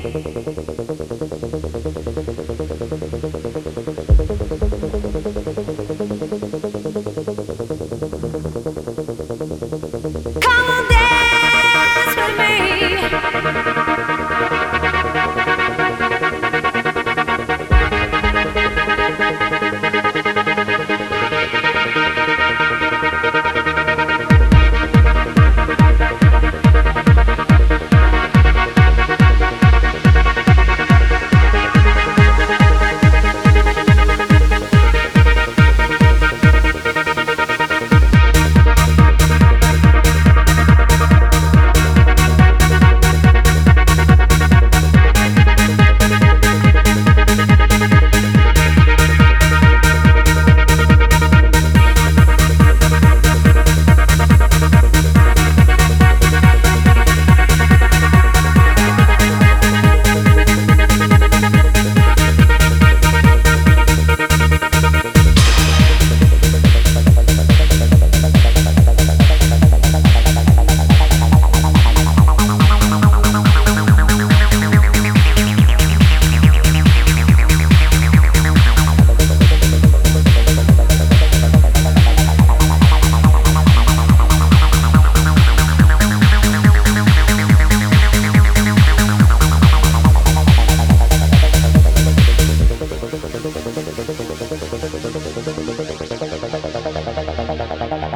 Come